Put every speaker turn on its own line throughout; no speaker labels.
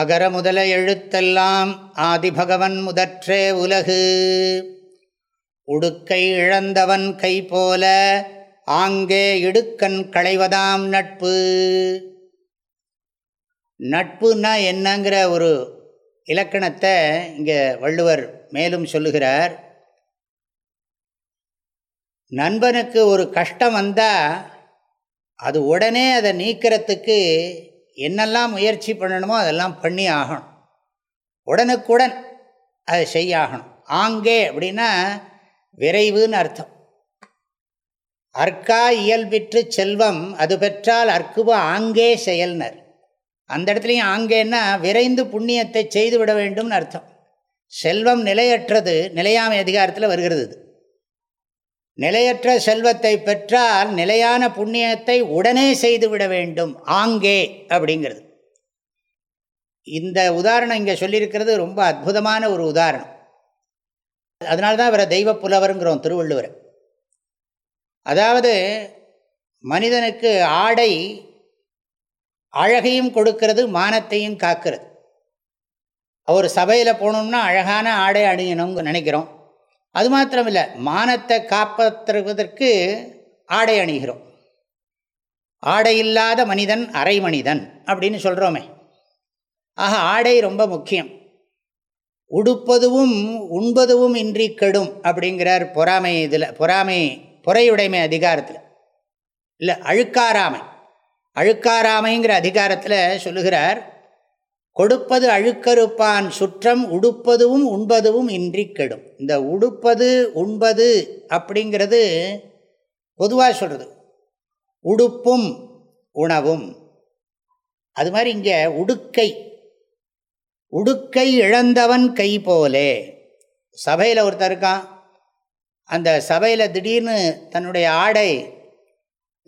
அகர முதல எழுத்தெல்லாம் ஆதிபகவன் முதற்றே உலகு உடுக்கை இழந்தவன் கை போல ஆங்கே இடுக்கண் களைவதாம் நட்பு நட்புன்னா என்னங்கிற ஒரு இலக்கணத்தை இங்கே வள்ளுவர் மேலும் சொல்லுகிறார் நண்பனுக்கு ஒரு கஷ்டம் வந்தால் அது உடனே அதை நீக்கிறதுக்கு என்னெல்லாம் முயற்சி பண்ணணுமோ அதெல்லாம் பண்ணி ஆகணும் உடனுக்குடன் அதை செய்யாகணும் ஆங்கே அப்படின்னா விரைவுன்னு அர்த்தம் அர்க்கா இயல்பிற்று செல்வம் அது பெற்றால் அற்குப ஆங்கே செயல்னர் அந்த இடத்துலையும் ஆங்கேன்னா விரைந்து புண்ணியத்தை செய்துவிட வேண்டும்னு அர்த்தம் செல்வம் நிலையற்றது நிலையாமை அதிகாரத்தில் வருகிறது நிலையற்ற செல்வத்தை பெற்றால் நிலையான புண்ணியத்தை உடனே செய்துவிட வேண்டும் ஆங்கே அப்படிங்கிறது இந்த உதாரணம் இங்கே சொல்லியிருக்கிறது ரொம்ப அற்புதமான ஒரு உதாரணம் தான் இவரை தெய்வ புலவருங்கிறோம் திருவள்ளுவர் அதாவது மனிதனுக்கு ஆடை அழகையும் கொடுக்கிறது மானத்தையும் காக்கிறது ஒரு சபையில் போகணும்னா அழகான ஆடை அணியணும்னு நினைக்கிறோம் அது மாத்திரமில்லை மானத்தை காப்பாற்றுவதற்கு ஆடை அணிகிறோம் ஆடை இல்லாத மனிதன் அரை மனிதன் அப்படின்னு சொல்கிறோமே ஆக ஆடை ரொம்ப முக்கியம் உடுப்பதுவும் உண்பதுவும் இன்றி கெடும் அப்படிங்கிறார் பொறாமை இதில் பொறாமை பொறையுடைமை அதிகாரத்தில் இல்லை அழுக்காராமை அழுக்காராமைங்கிற அதிகாரத்தில் சொல்லுகிறார் கொடுப்பது அழுக்கறுப்பான் சுற்றம் உடுப்பதுவும் உண்பதுவும் இன்றி கெடும் இந்த உடுப்பது உண்பது அப்படிங்கிறது பொதுவாக சொல்கிறது உடுப்பும் உணவும் அது மாதிரி இங்கே உடுக்கை உடுக்கை இழந்தவன் கை போலே சபையில் ஒருத்தர் இருக்கான் அந்த சபையில் திடீர்னு தன்னுடைய ஆடை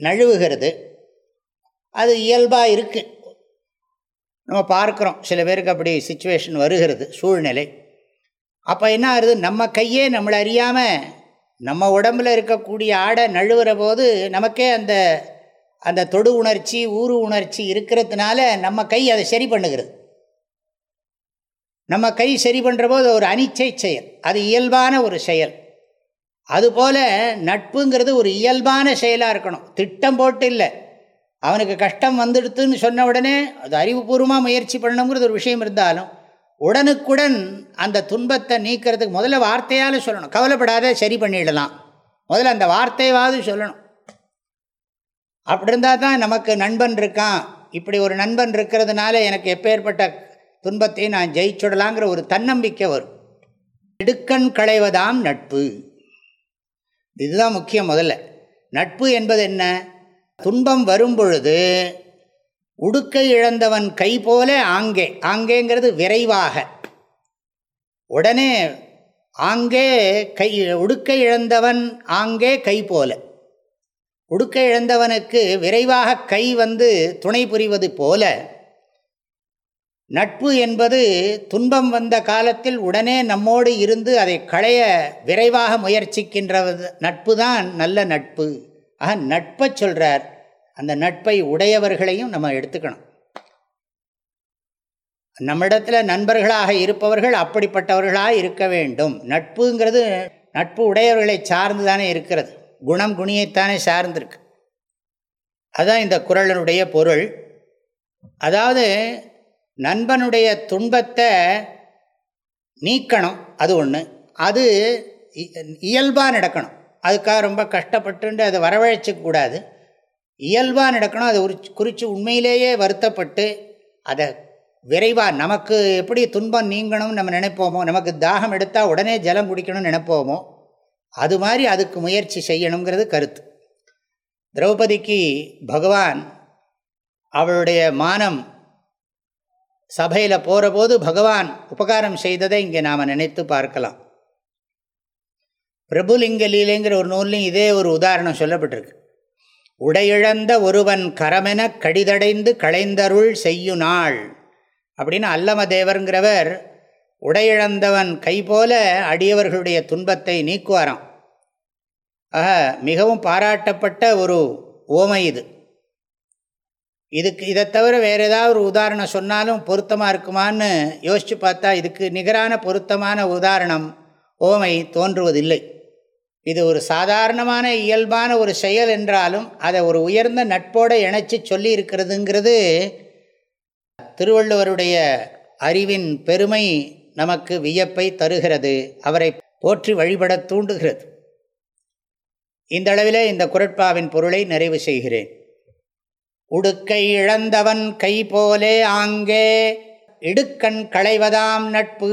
நழுவுகிறது அது இயல்பாக இருக்குது நம்ம பார்க்குறோம் சில பேருக்கு அப்படி சுச்சுவேஷன் வருகிறது சூழ்நிலை அப்போ என்ன ஆகுது நம்ம கையே நம்மளை அறியாமல் நம்ம உடம்பில் இருக்கக்கூடிய ஆடை நழுவுற போது நமக்கே அந்த அந்த தொடு உணர்ச்சி ஊறு உணர்ச்சி இருக்கிறதுனால நம்ம கை அதை சரி பண்ணுகிறது நம்ம கை சரி பண்ணுற போது ஒரு அனிச்சை செயல் அது இயல்பான ஒரு செயல் அதுபோல் நட்புங்கிறது ஒரு இயல்பான செயலாக இருக்கணும் திட்டம் போட்டு இல்லை அவனுக்கு கஷ்டம் வந்துடுத்துன்னு சொன்ன உடனே அது அறிவுபூர்வமாக முயற்சி பண்ணணுங்கிறது ஒரு விஷயம் இருந்தாலும் உடனுக்குடன் அந்த துன்பத்தை நீக்கிறதுக்கு முதல்ல வார்த்தையால் சொல்லணும் கவலைப்படாத சரி பண்ணிடலாம் முதல்ல அந்த வார்த்தையாவது சொல்லணும் அப்படி இருந்தால் தான் நமக்கு நண்பன் இருக்கான் இப்படி ஒரு நண்பன் இருக்கிறதுனால எனக்கு எப்பேற்பட்ட துன்பத்தையும் நான் ஜெயிச்சுடலாங்கிற ஒரு தன்னம்பிக்கை வரும் இடுக்கண் களைவதாம் நட்பு இதுதான் முக்கியம் முதல்ல நட்பு என்பது என்ன துன்பம் வரும்பொழுது உடுக்கை இழந்தவன் கை போல ஆங்கே ஆங்கேங்கிறது விரைவாக உடனே ஆங்கே கை உடுக்கை இழந்தவன் ஆங்கே கை போல உடுக்கை இழந்தவனுக்கு விரைவாக கை வந்து துணை புரிவது போல நட்பு என்பது துன்பம் வந்த காலத்தில் உடனே நம்மோடு இருந்து அதை களைய விரைவாக முயற்சிக்கின்ற நட்பு தான் நல்ல நட்பு ஆக நட்பை சொல்கிறார் அந்த நட்பை உடையவர்களையும் நம்ம எடுத்துக்கணும் நம்மிடத்தில் நண்பர்களாக இருப்பவர்கள் அப்படிப்பட்டவர்களாக இருக்க வேண்டும் நட்புங்கிறது நட்பு உடையவர்களை சார்ந்து தானே இருக்கிறது குணம் குணியைத்தானே சார்ந்திருக்கு அதுதான் இந்த குரலனுடைய பொருள் அதாவது நண்பனுடைய துன்பத்தை நீக்கணும் அது ஒன்று அது இயல்பாக நடக்கணும் அதுக்காக ரொம்ப கஷ்டப்பட்டு அதை வரவழைச்சிக்கூடாது இயல்பாக நடக்கணும் அதை குறித்து உண்மையிலேயே வருத்தப்பட்டு அதை விரைவாக நமக்கு எப்படி துன்பம் நீங்கணும்னு நம்ம நினைப்போமோ நமக்கு தாகம் எடுத்தால் உடனே ஜலம் குடிக்கணும்னு நினைப்போமோ அது மாதிரி அதுக்கு முயற்சி செய்யணுங்கிறது கருத்து திரௌபதிக்கு பகவான் அவளுடைய மானம் சபையில் போகிறபோது பகவான் உபகாரம் செய்ததை இங்கே நாம் நினைத்து பார்க்கலாம் பிரபுலிங்க லீலைங்கிற ஒரு நூல்லையும் இதே ஒரு உதாரணம் சொல்லப்பட்டிருக்கு உடையிழந்த ஒருவன் கரமென கடிதடைந்து களைந்தருள் செய்யு நாள் அப்படின்னு அல்லம தேவருங்கிறவர் உடையிழந்தவன் கை போல அடியவர்களுடைய துன்பத்தை நீக்குவாராம் ஆக மிகவும் பாராட்டப்பட்ட ஒரு ஓமை இது இதுக்கு இதை தவிர வேறு ஏதாவது ஒரு உதாரணம் சொன்னாலும் பொருத்தமாக இருக்குமான்னு யோசித்து பார்த்தா இதுக்கு நிகரான பொருத்தமான உதாரணம் ஓமை தோன்றுவதில்லை இது ஒரு சாதாரணமான இயல்பான ஒரு செயல் என்றாலும் அதை ஒரு உயர்ந்த நட்போடு இணைச்சி சொல்லி இருக்கிறதுங்கிறது திருவள்ளுவருடைய அறிவின் பெருமை நமக்கு வியப்பை தருகிறது அவரை போற்றி வழிபட தூண்டுகிறது இந்தளவில் இந்த குரட்பாவின் பொருளை நிறைவு செய்கிறேன் உடுக்கை இழந்தவன் கை போலே ஆங்கே இடுக்கண் களைவதாம் நட்பு